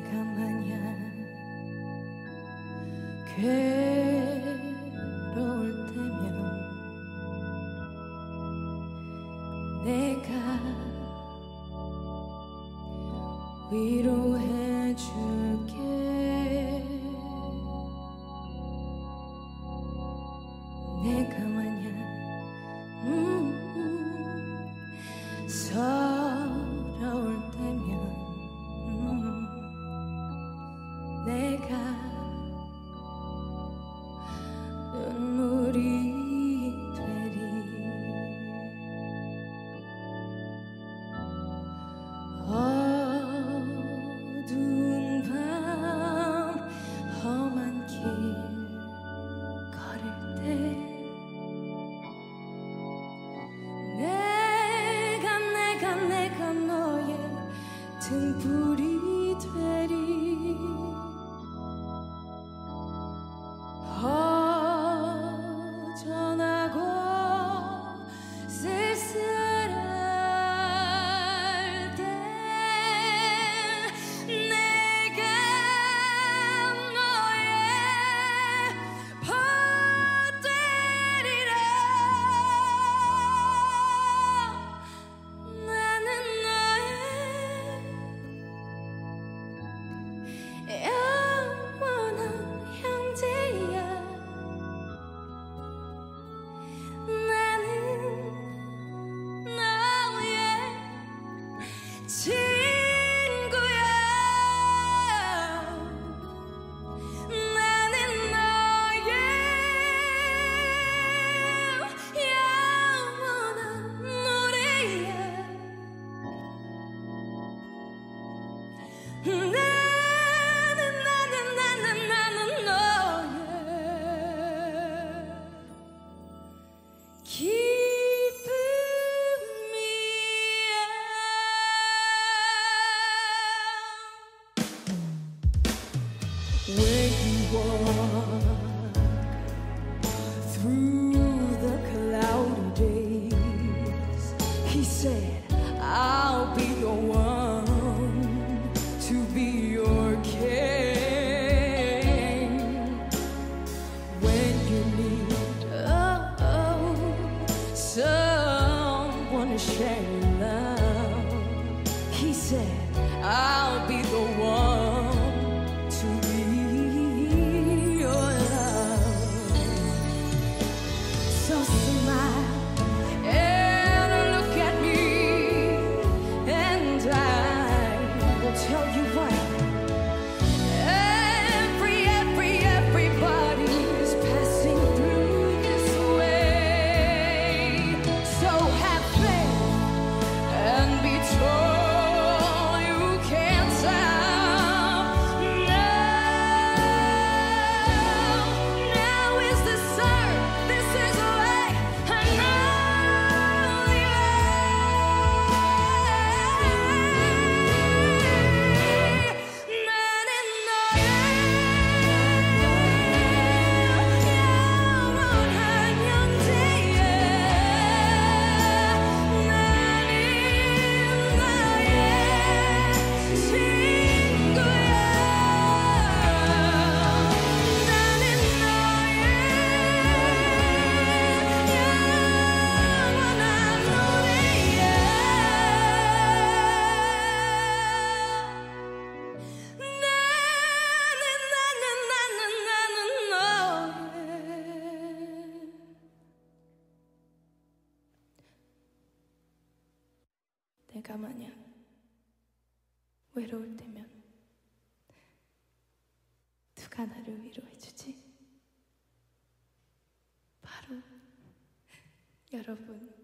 내가 만약 괴로울 때면 내가 위로해 줄게. Tell you what. 외로울 때면 누가 나를 위로해 주지? 바로 여러분.